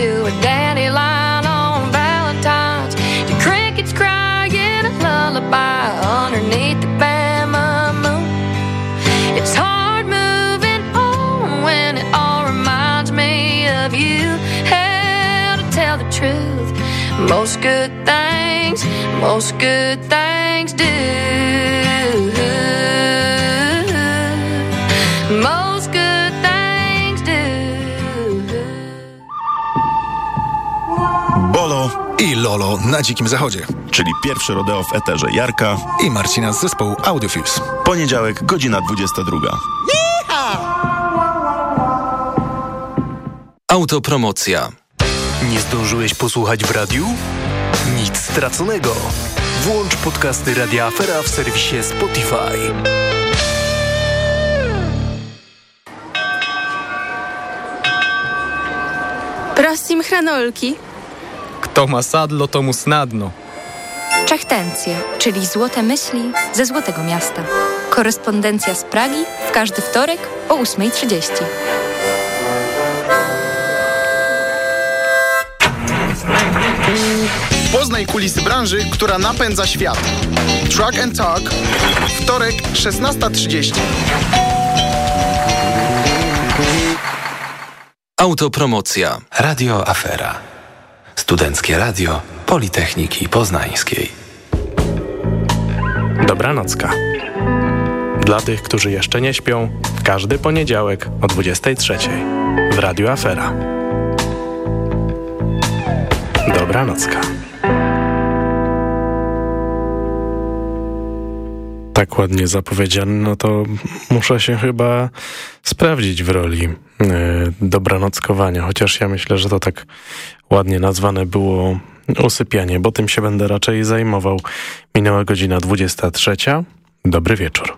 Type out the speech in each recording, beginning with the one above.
to a dandelion on Valentine's. The crickets crying a lullaby underneath the Bama moon. It's hard moving on when it all reminds me of you. Hell, to tell the truth, most good things, most good things do. I Lolo na Dzikim Zachodzie. czyli pierwszy rodeo w eterze Jarka. I Marcina z zespołu Audiofuse. Poniedziałek, godzina 22. Autopromocja. Nie zdążyłeś posłuchać w radiu? Nic straconego. Włącz podcasty Radia Afera w serwisie Spotify. Prosim hranolki. Kto ma sadlo, to mu snadno. Czechtencje, czyli złote myśli ze Złotego Miasta. Korespondencja z Pragi w każdy wtorek o 8.30. Poznaj kulisy branży, która napędza świat. Truck and Talk. Wtorek, 16.30. Autopromocja. Radio Afera. Studenckie Radio Politechniki Poznańskiej. Dobranocka. Dla tych, którzy jeszcze nie śpią, każdy poniedziałek o 23 w Radiu Afera. Dobranocka. Tak ładnie zapowiedziane, no to muszę się chyba sprawdzić w roli e, dobranockowania, chociaż ja myślę, że to tak ładnie nazwane było usypianie, bo tym się będę raczej zajmował. Minęła godzina 23. Dobry wieczór.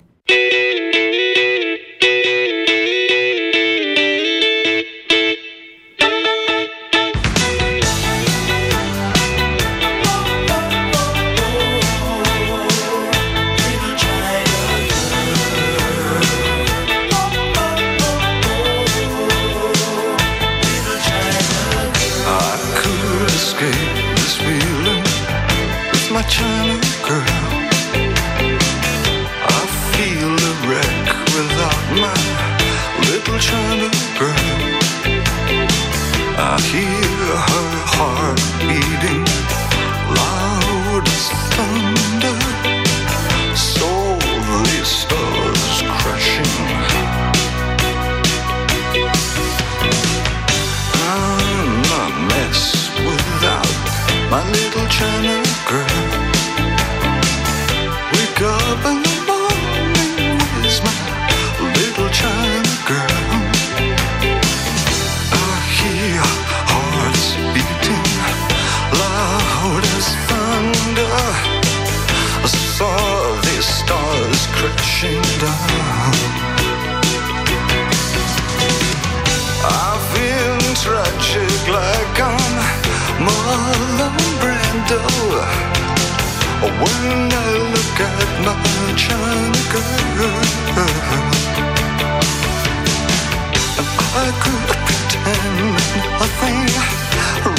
Pretend nothing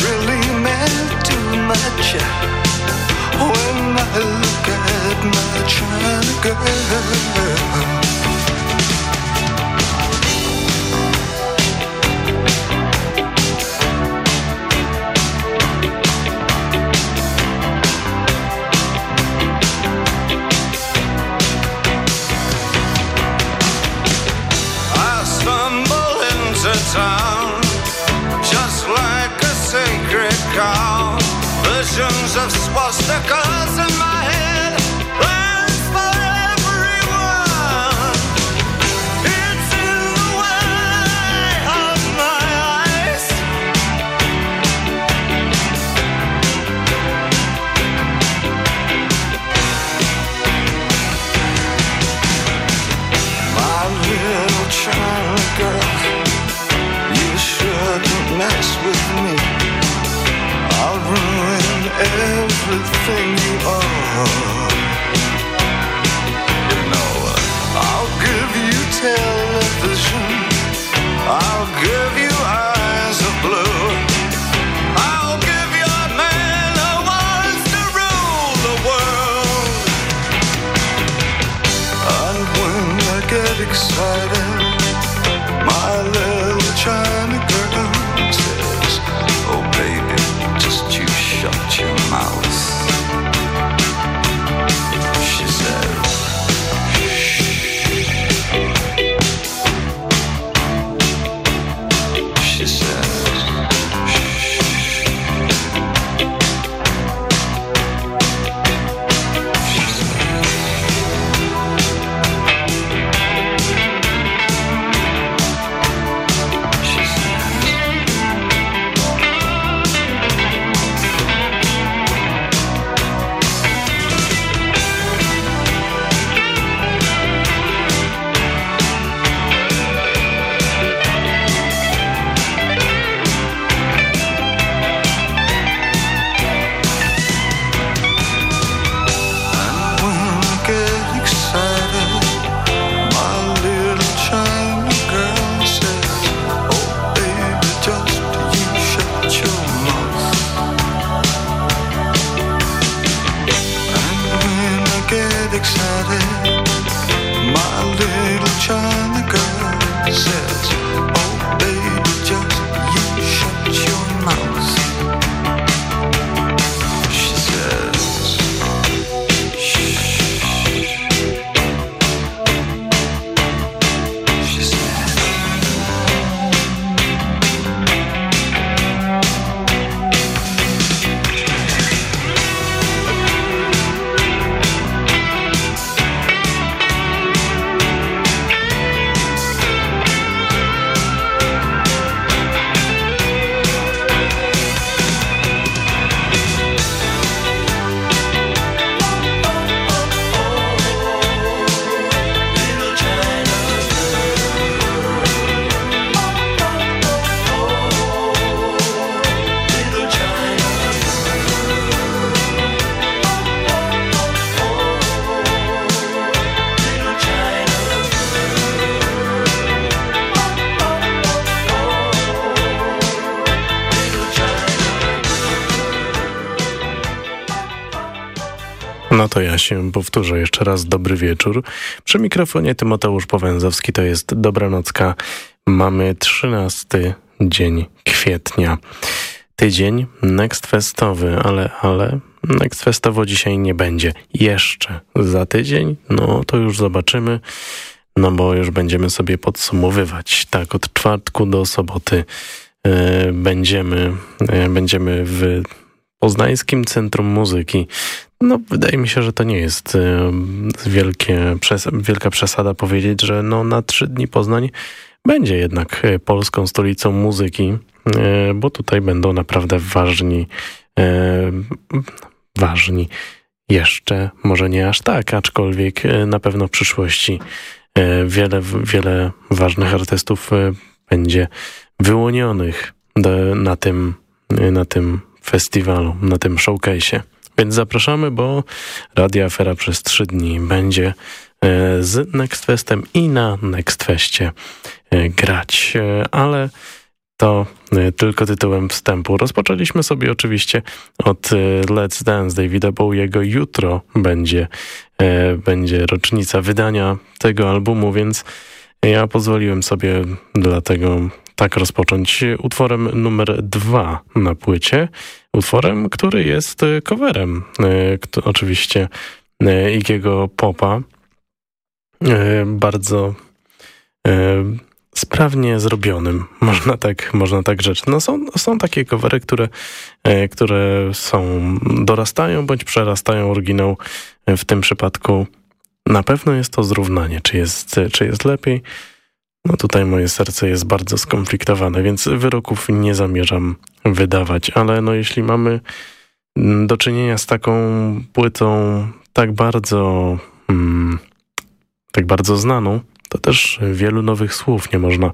really meant too much. When I look at my China girl Visions of swastikas But No to ja się powtórzę jeszcze raz. Dobry wieczór. Przy mikrofonie Tymoteusz Powęzowski, to jest Dobranocka. Mamy 13 dzień kwietnia. Tydzień next festowy, ale, ale next festowo dzisiaj nie będzie. Jeszcze za tydzień, no to już zobaczymy, no bo już będziemy sobie podsumowywać. Tak, od czwartku do soboty e, będziemy, e, będziemy w Poznańskim Centrum Muzyki. No, wydaje mi się, że to nie jest wielkie, wielka przesada powiedzieć, że no, na trzy dni Poznań będzie jednak e, polską stolicą muzyki, e, bo tutaj będą naprawdę ważni, ważni jeszcze, może nie aż tak, aczkolwiek na pewno w przyszłości wiele, wiele ważnych artystów będzie wyłonionych na tym, na tym festiwalu, na tym showcase'ie. Więc zapraszamy, bo Radio Afera przez trzy dni będzie e, z Nextfestem i na Nextfestie e, grać. E, ale to tylko tytułem wstępu. Rozpoczęliśmy sobie oczywiście od Let's Dance Davida Bowiego. Jutro będzie, będzie rocznica wydania tego albumu, więc ja pozwoliłem sobie dlatego tak rozpocząć utworem numer dwa na płycie. Utworem, który jest coverem e, oczywiście e, Igiego Popa. Bardzo sprawnie zrobionym, można tak, można tak rzecz. No są, są takie covery, które, które są, dorastają bądź przerastają oryginał. W tym przypadku na pewno jest to zrównanie, czy jest, czy jest lepiej, no tutaj moje serce jest bardzo skonfliktowane, więc wyroków nie zamierzam wydawać, ale no jeśli mamy mm, do czynienia z taką płytą tak bardzo, hmm, tak bardzo znaną, to też wielu nowych słów nie można,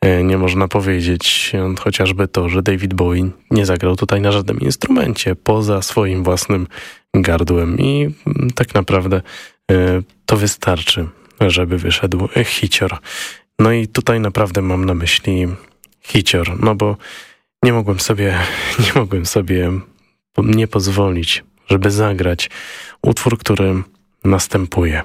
e, nie można powiedzieć. Chociażby to, że David Bowie nie zagrał tutaj na żadnym instrumencie poza swoim własnym gardłem i mm, tak naprawdę e, to wystarczy, żeby wyszedł hicior. No i tutaj naprawdę mam na myśli hicior, no bo nie mogłem sobie, nie mogłem sobie nie pozwolić, żeby zagrać utwór, który następuje.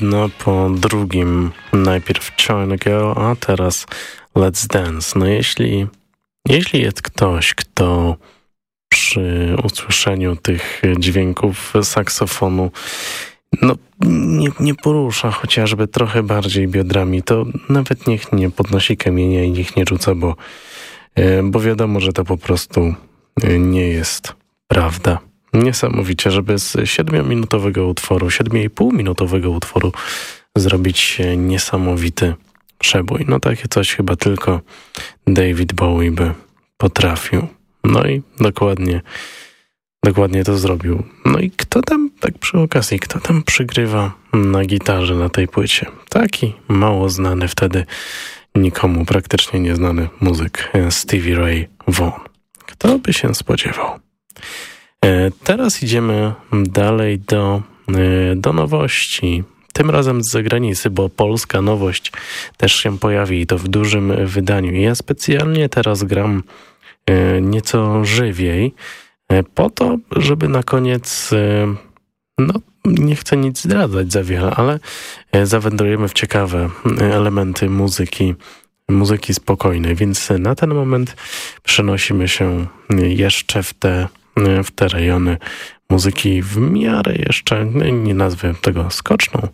Jedno po drugim. Najpierw China Girl, a teraz Let's Dance. No jeśli, jeśli jest ktoś, kto przy usłyszeniu tych dźwięków saksofonu no, nie, nie porusza chociażby trochę bardziej biodrami, to nawet niech nie podnosi kamienia i niech nie rzuca, bo, e, bo wiadomo, że to po prostu e, nie jest prawda. Niesamowicie, żeby z 7-minutowego utworu, 7,5-minutowego utworu zrobić niesamowity przebój. No takie coś chyba tylko David Bowie by potrafił. No i dokładnie, dokładnie to zrobił. No i kto tam, tak przy okazji, kto tam przygrywa na gitarze na tej płycie? Taki mało znany wtedy, nikomu praktycznie nieznany muzyk Stevie Ray Vaughan. Kto by się spodziewał? E, teraz idziemy dalej do, e, do nowości. Tym razem z zagranicy, bo polska nowość też się pojawi i to w dużym wydaniu. Ja specjalnie teraz gram e, nieco żywiej, po to, żeby na koniec, no nie chcę nic zdradzać za wiele, ale zawędrujemy w ciekawe elementy muzyki, muzyki spokojnej, więc na ten moment przenosimy się jeszcze w te w te rejony muzyki w miarę jeszcze, no nie nazwę tego skoczną,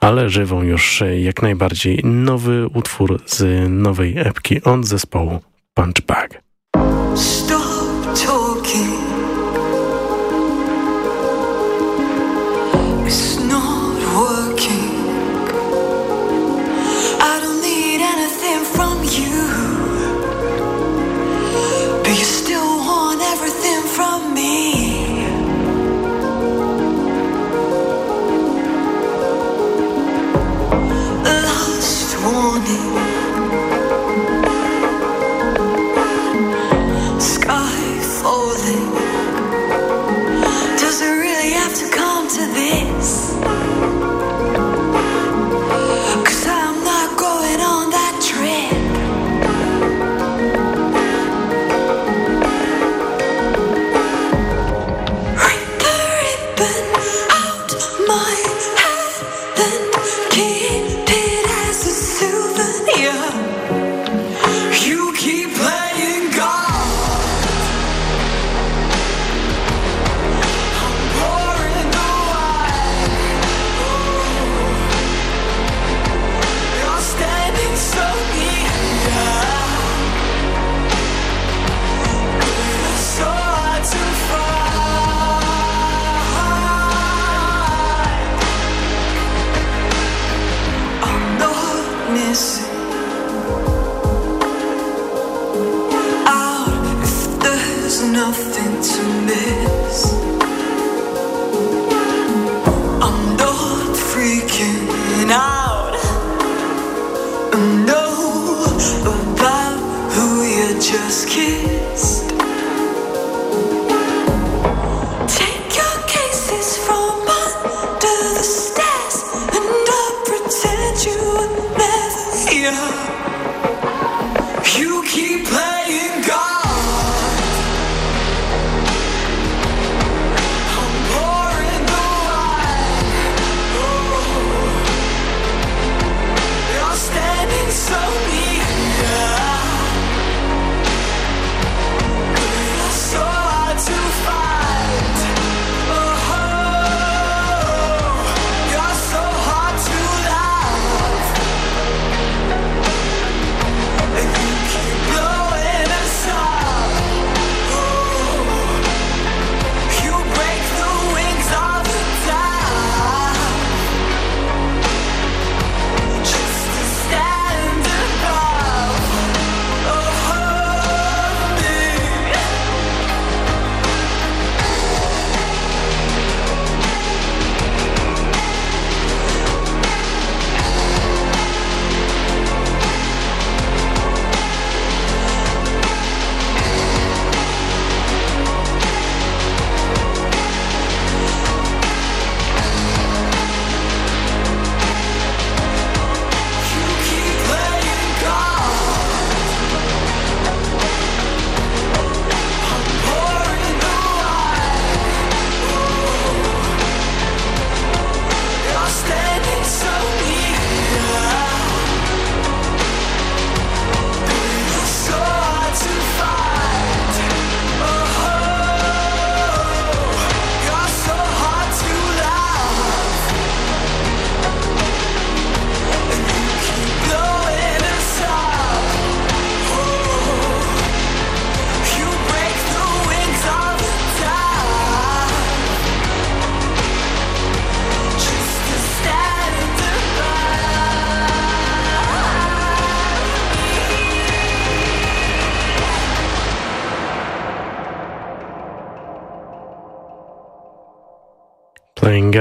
ale żywą już jak najbardziej nowy utwór z nowej epki od zespołu Punchbag. Stop talking. morning.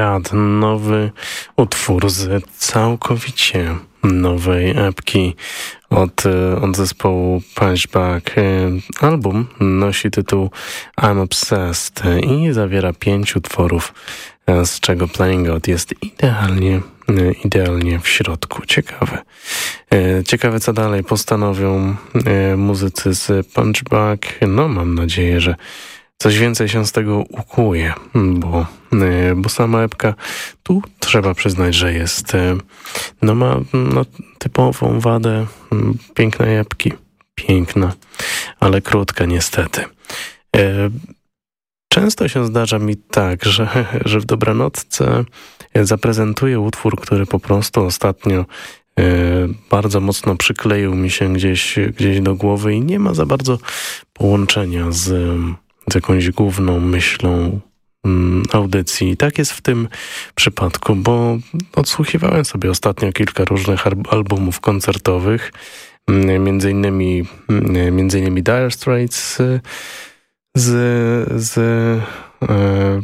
God, nowy utwór z całkowicie nowej epki od, e, od zespołu Punchback. E, album nosi tytuł I'm Obsessed i zawiera pięć utworów, e, z czego Playing God jest idealnie, idealnie w środku. Ciekawe. Ciekawe co dalej postanowią muzycy z Punchback. No mam nadzieję, że coś więcej się z tego ukuje, bo, e, bo sama epka tu trzeba przyznać, że jest, e, no ma no, typową wadę pięknej epki. Piękna, ale krótka niestety. E, często się zdarza mi tak, że, że w dobranocce zaprezentuję utwór, który po prostu ostatnio bardzo mocno przykleił mi się gdzieś, gdzieś do głowy i nie ma za bardzo połączenia z z jakąś główną myślą mm, audycji. Tak jest w tym przypadku, bo odsłuchiwałem sobie ostatnio kilka różnych albumów koncertowych, mm, między innymi, mm, między innymi Dire Straits z, z e,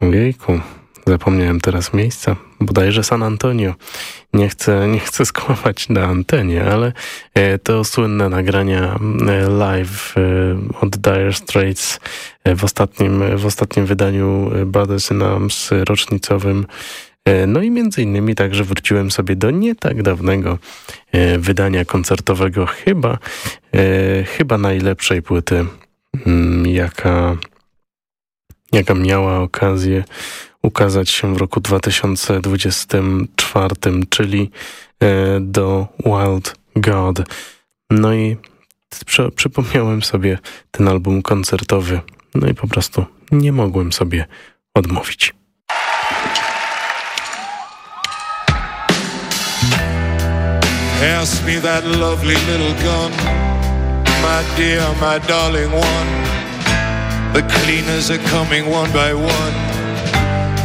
ojejku, zapomniałem teraz miejsca, bodajże San Antonio. Nie chcę, nie chcę skłamać na antenie, ale e, to słynne nagrania e, live e, od Dire Straits w ostatnim, w ostatnim wydaniu Brothers in Arms rocznicowym. No i między innymi także wróciłem sobie do nie tak dawnego wydania koncertowego, chyba, chyba najlepszej płyty, mm, jaka, jaka miała okazję ukazać się w roku 2024, czyli e, do Wild God. No i przy, przypomniałem sobie ten album koncertowy, no i po prostu nie mogłem sobie odmówić. Pass me that lovely little gun, my dear, my darling one. The cleaners are coming one by one.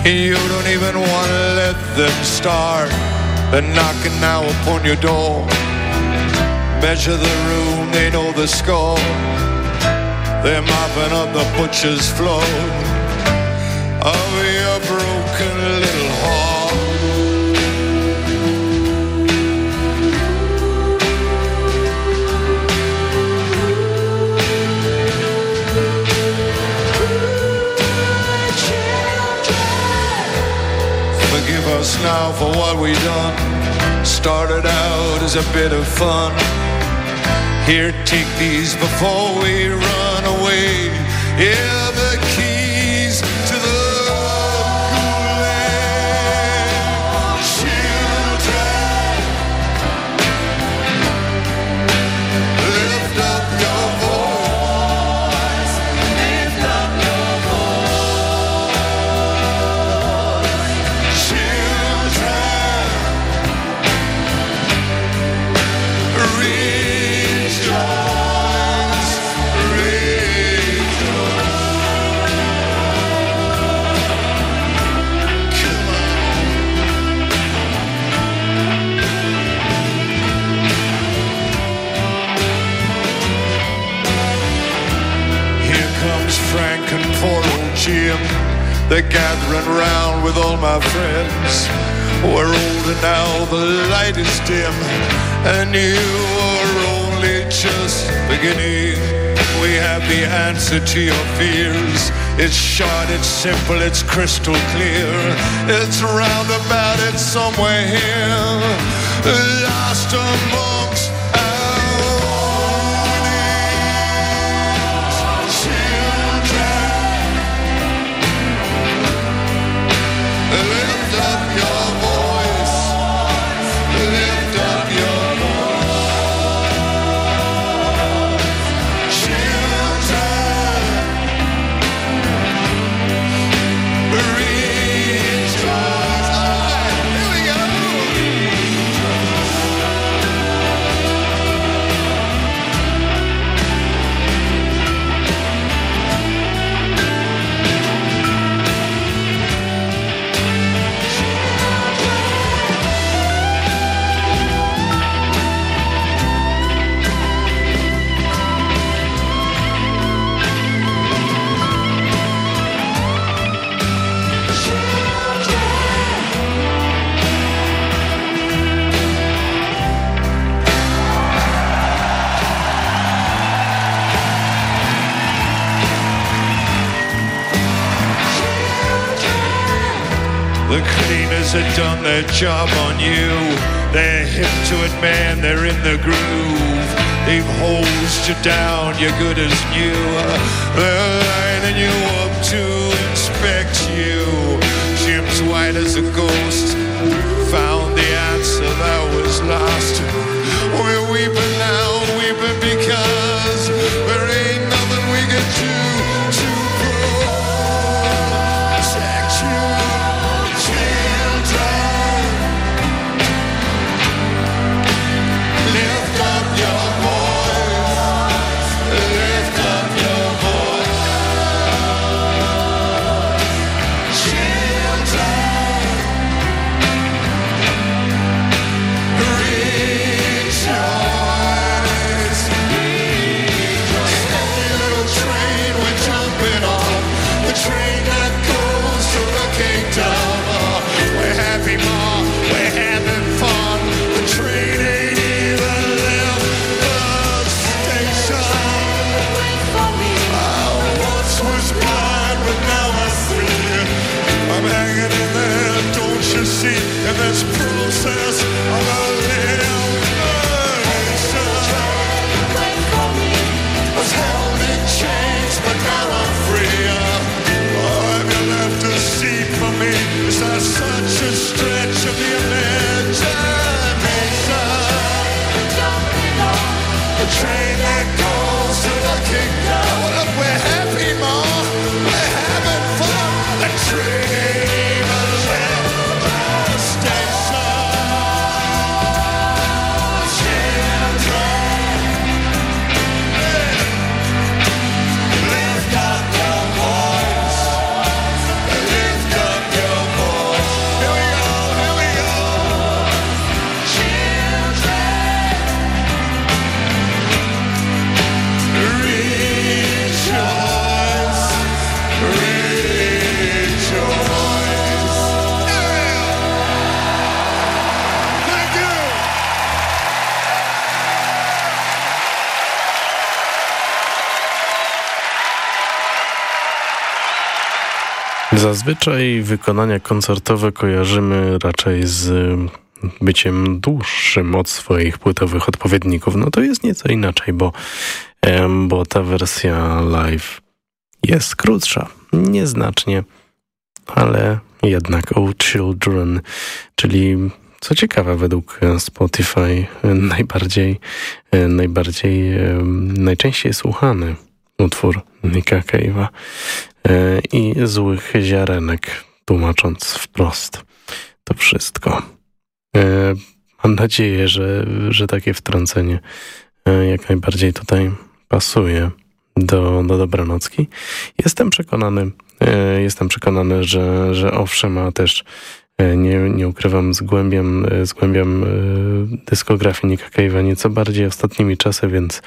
You don't even want to let them start. They're knocking now upon your door. Measure the room, they know the score. They're mopping up the butcher's floor of your broken little us now for what we done. Started out as a bit of fun. Here, take these before we run away. Yeah, the keys They're gathering round with all my friends. We're older now, the light is dim, and you are only just beginning. We have the answer to your fears. It's short, it's simple, it's crystal clear. It's roundabout, it's somewhere here. Lost amongst their job on you. They're hip to it, man, they're in the groove. They've hosed you down, you're good as new. They're lining you up to inspect you. Jim's white as a ghost, found the answer that was lost. We're weeping now, weeping because success. Zazwyczaj wykonania koncertowe kojarzymy raczej z byciem dłuższym od swoich płytowych odpowiedników. No to jest nieco inaczej, bo, bo ta wersja live jest krótsza. Nieznacznie, ale jednak O Children, czyli co ciekawe według Spotify najbardziej, najbardziej, najczęściej słuchany utwór Nicka Cave'a i złych ziarenek, tłumacząc wprost to wszystko. E, Mam nadzieję, że, że takie wtrącenie e, jak najbardziej tutaj pasuje do, do dobranocki. Jestem przekonany, e, jestem przekonany, że, że owszem, a też e, nie, nie ukrywam, zgłębiam, e, zgłębiam e, dyskografię Nicka Cave'a nieco bardziej ostatnimi czasy, więc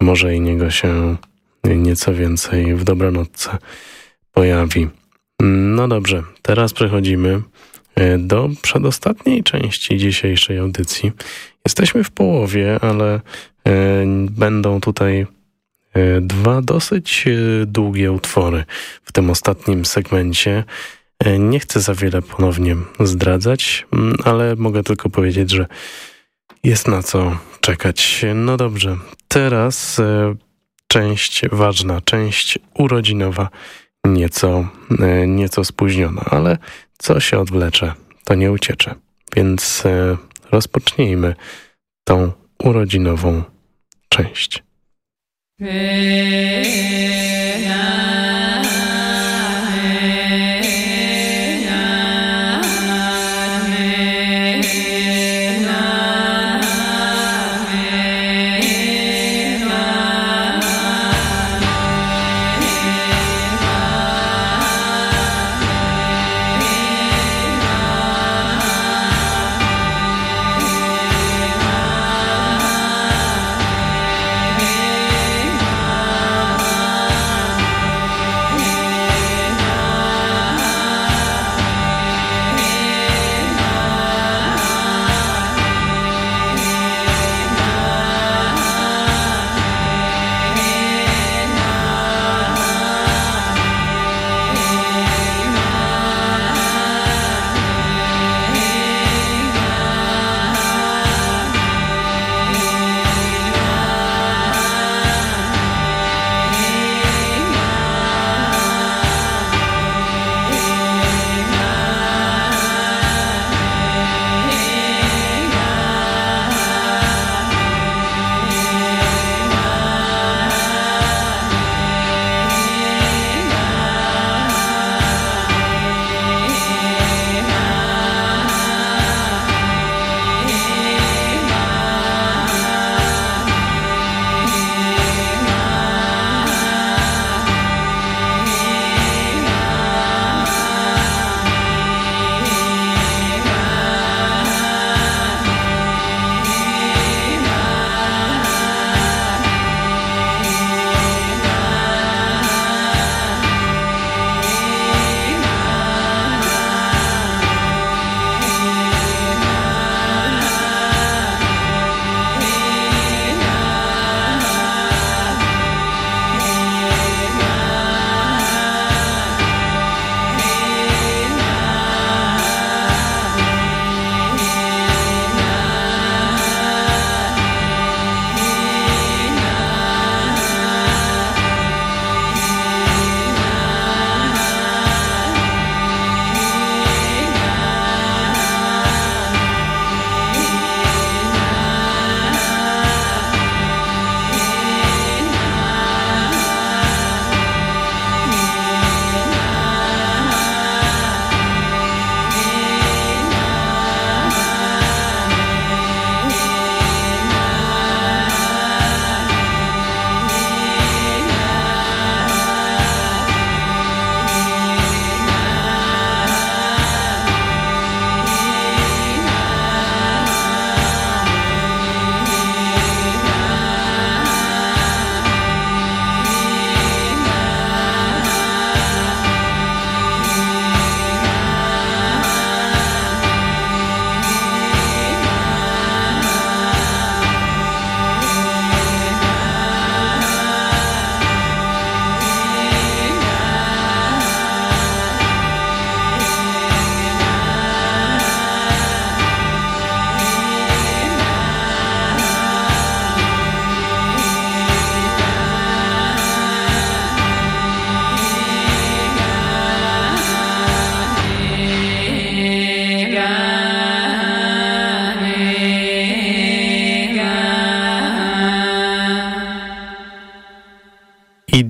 może i niego się nieco więcej w dobranocce pojawi. No dobrze, teraz przechodzimy e, do przedostatniej części dzisiejszej audycji. Jesteśmy w połowie, ale e, będą tutaj e, dwa dosyć długie utwory w tym ostatnim segmencie. Nie chcę za wiele ponownie zdradzać, mm, ale mogę tylko powiedzieć, że jest na co czekać. No dobrze, teraz część ważna, część urodzinowa, nieco, e, nieco spóźniona, ale co się odwlecze, to nie uciecze. Więc e, rozpocznijmy tą urodzinową część. Hey,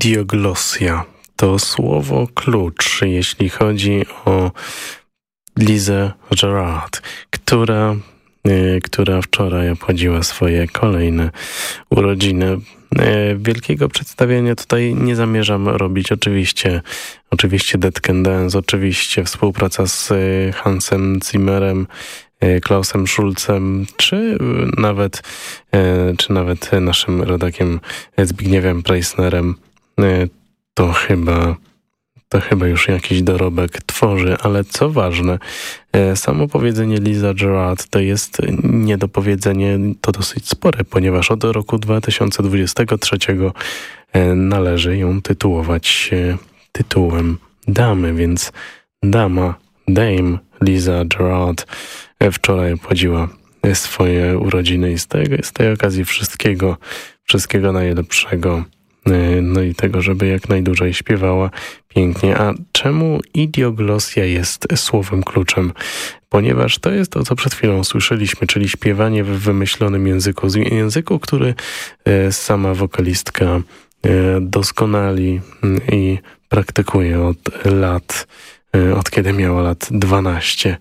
Idioglosia to słowo klucz, jeśli chodzi o Lizę Gerard, która, y, która wczoraj obchodziła swoje kolejne urodziny. Y, wielkiego przedstawienia tutaj nie zamierzam robić. Oczywiście, oczywiście Dead Can Dance, oczywiście współpraca z y, Hansem Zimmerem, Klausem Schulzem, czy nawet, czy nawet naszym rodakiem Zbigniewem Preissnerem. To chyba to chyba już jakiś dorobek tworzy, ale co ważne, e, samo powiedzenie Liza Gerard to jest niedopowiedzenie, to dosyć spore, ponieważ od roku 2023 e, należy ją tytułować tytułem damy, więc dama, Dame Liza Gerard e, wczoraj obchodziła swoje urodziny i z, tego, z tej okazji wszystkiego, wszystkiego najlepszego. E, no i tego, żeby jak najdłużej śpiewała pięknie. A czemu idioglosja jest słowem kluczem? Ponieważ to jest to, co przed chwilą słyszeliśmy, czyli śpiewanie w wymyślonym języku. Języku, który e, sama wokalistka e, doskonali i praktykuje od lat, od kiedy miała lat 12.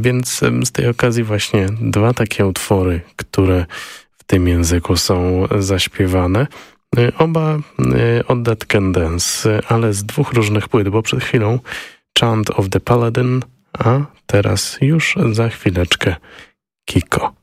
Więc z tej okazji właśnie dwa takie utwory, które w tym języku są zaśpiewane. Y, oba od Dead Can Dance, ale z dwóch różnych płyt, bo przed chwilą Chant of the Paladin, a teraz już za chwileczkę Kiko.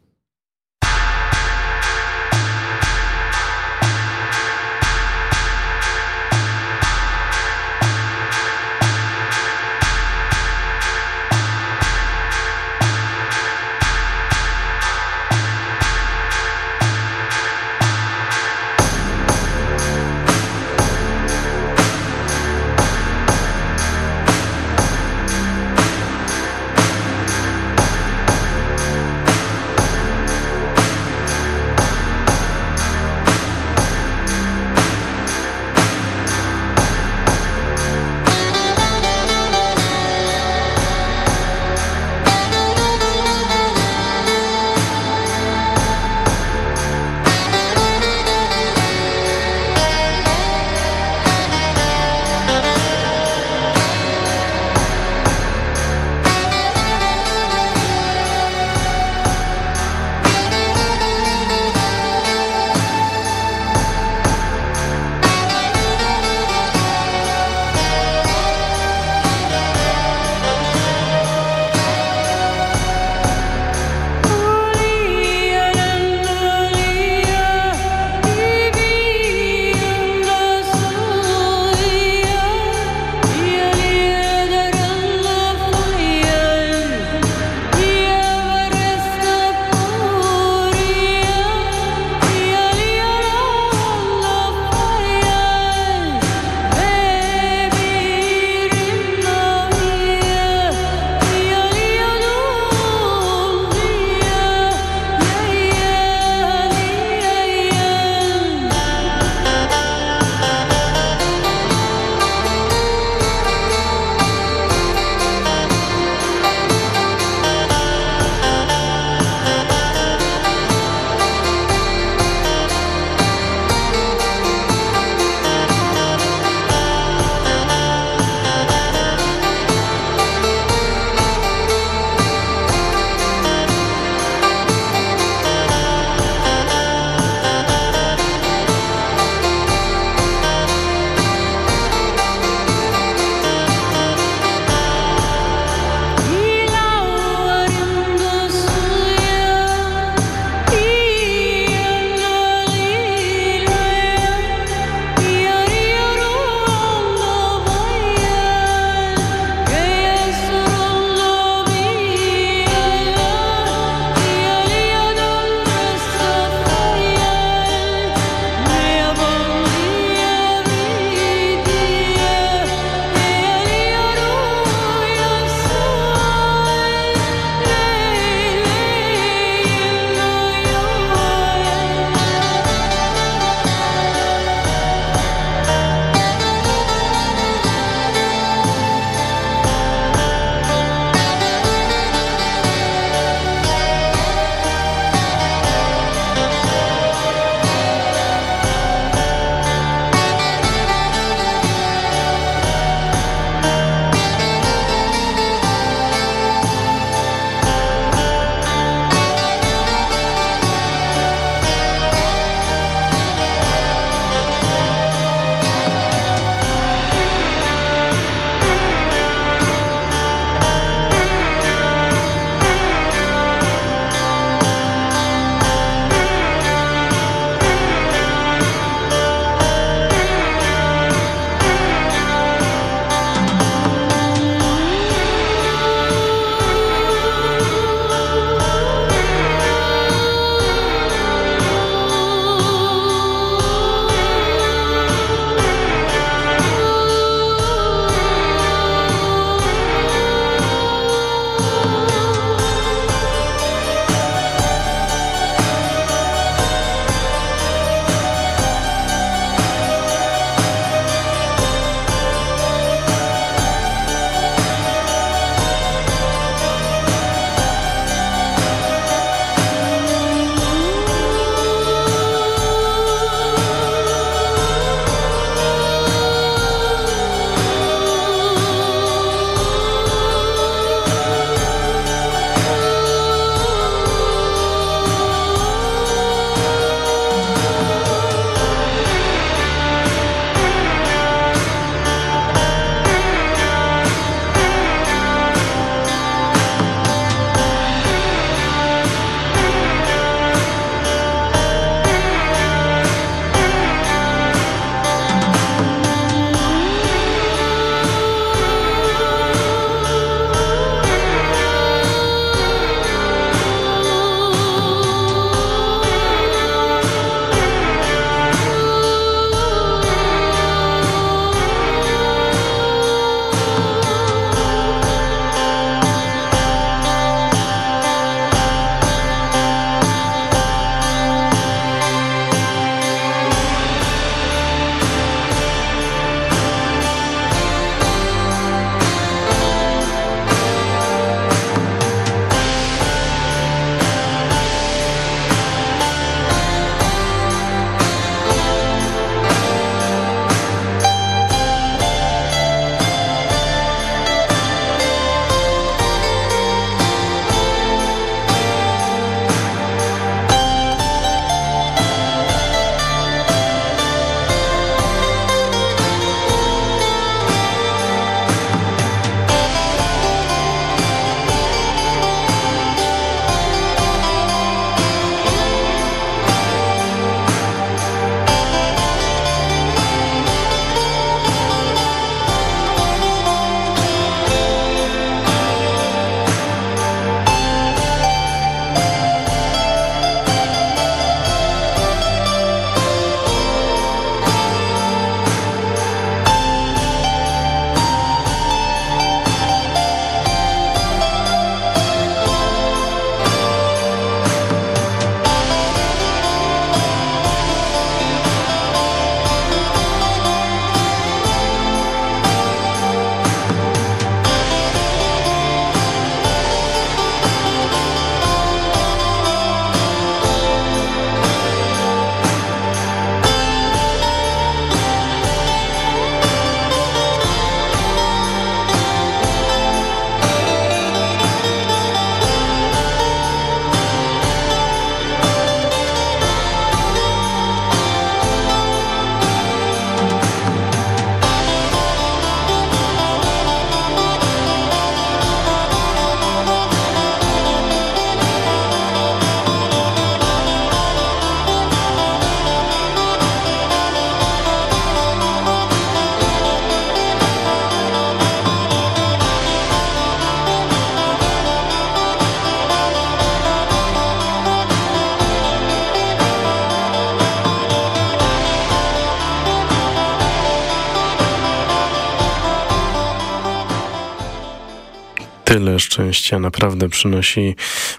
Szczęścia naprawdę przynosi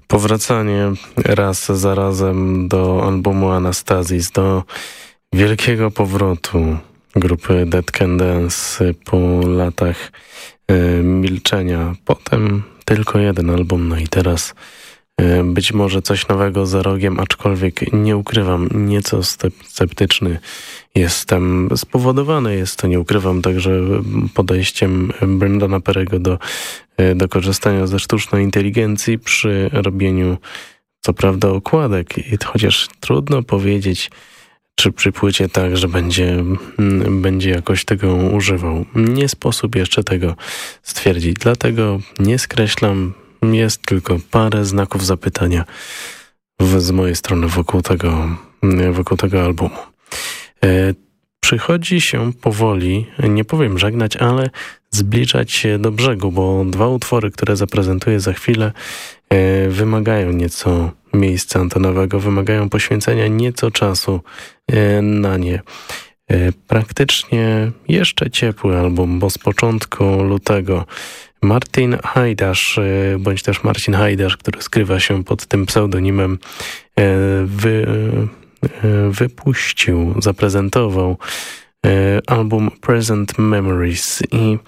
powracanie raz za razem do albumu Anastazis, do wielkiego powrotu grupy Dead Can Dance po latach y, milczenia. Potem tylko jeden album, no i teraz y, być może coś nowego za rogiem, aczkolwiek nie ukrywam, nieco sceptyczny jestem. Spowodowany jest to, nie ukrywam, także podejściem Brendana Perego do, do korzystania ze sztucznej inteligencji przy robieniu co prawda okładek, i chociaż trudno powiedzieć, czy przy płycie tak, że będzie, mm, będzie jakoś tego używał. Nie sposób jeszcze tego stwierdzić, dlatego nie skreślam, jest tylko parę znaków zapytania z mojej strony wokół tego, mm, wokół tego albumu. Przychodzi się powoli, nie powiem żegnać, ale zbliżać się do brzegu, bo dwa utwory, które zaprezentuję za chwilę, e, wymagają nieco miejsca antenowego, wymagają poświęcenia nieco czasu e, na nie. E, praktycznie jeszcze ciepły album, bo z początku lutego Martin Hajdasz, bądź też Marcin Hajdasz, który skrywa się pod tym pseudonimem, wy, wypuścił, zaprezentował album Present Memories i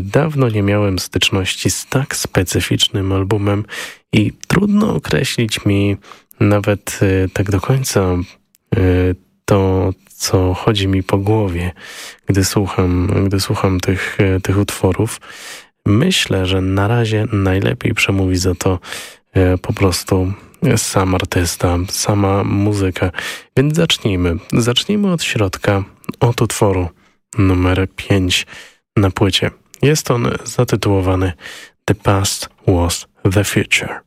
dawno nie miałem styczności z tak specyficznym albumem i trudno określić mi nawet tak do końca to, co chodzi mi po głowie, gdy słucham, gdy słucham tych, tych utworów. Myślę, że na razie najlepiej przemówi za to po prostu sam artysta, sama muzyka. Więc zacznijmy. Zacznijmy od środka, od utworu numer 5 na płycie. Jest on zatytułowany The Past Was the Future.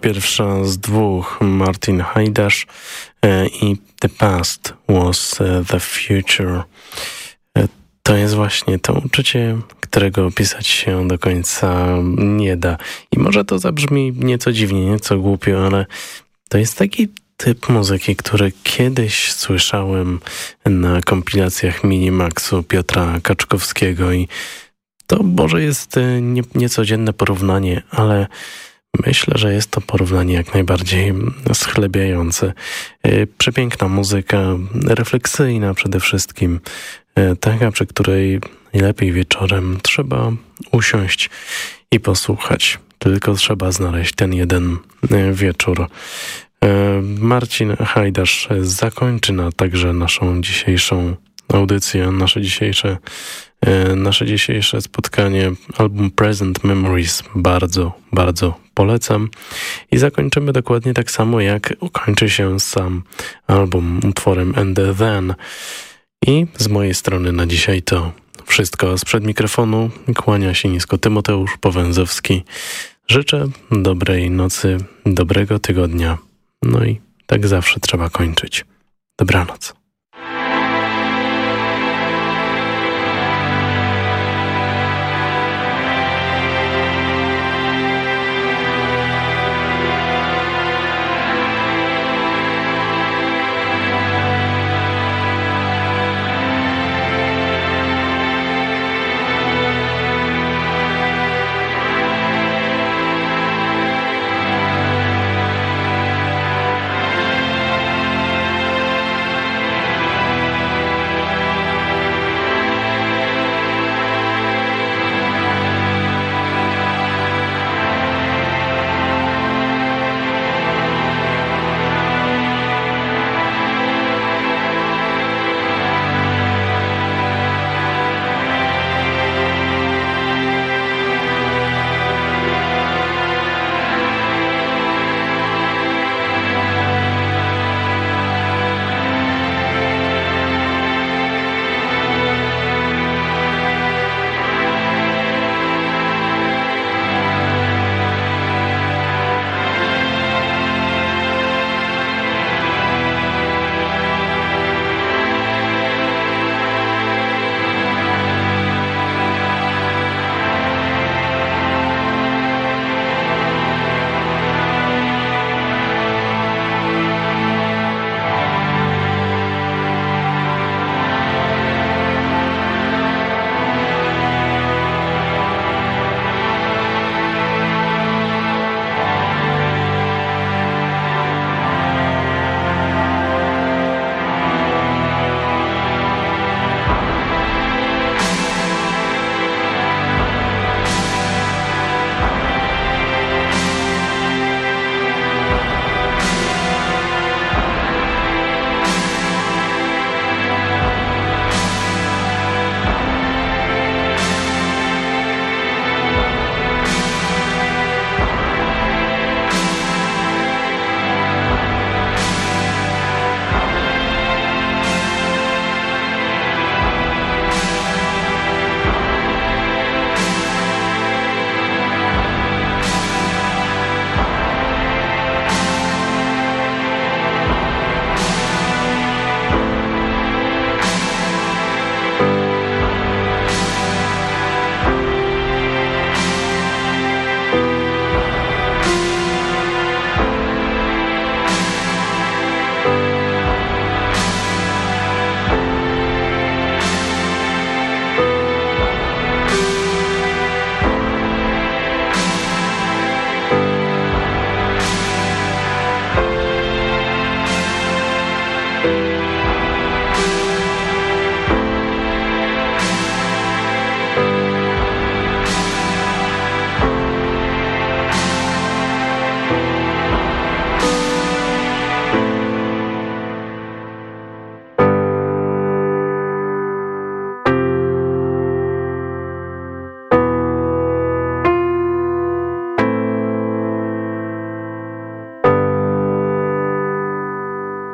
Pierwsza z dwóch, Martin Hajdasz e, i The Past was e, the Future. E, to jest właśnie to uczucie, którego opisać się do końca nie da. I może to zabrzmi nieco dziwnie, nieco głupio, ale to jest taki typ muzyki, który kiedyś słyszałem na kompilacjach Minimaxu Piotra Kaczkowskiego i to może jest nie, niecodzienne porównanie, ale Myślę, że jest to porównanie jak najbardziej schlebiające. E, przepiękna muzyka, refleksyjna przede wszystkim, e, taka, przy której najlepiej wieczorem trzeba usiąść i posłuchać. Tylko trzeba znaleźć ten jeden e, wieczór. Marcin Hajdasz zakończy na także naszą dzisiejszą audycję, nasze dzisiejsze nasze dzisiejsze spotkanie, album Present Memories, bardzo, bardzo polecam. I zakończymy dokładnie tak samo, jak ukończy się sam album utworem And Then. I z mojej strony na dzisiaj to wszystko. Sprzed mikrofonu kłania się nisko Tymoteusz Powęzowski. Życzę dobrej nocy, dobrego tygodnia. No i tak zawsze trzeba kończyć. Dobranoc.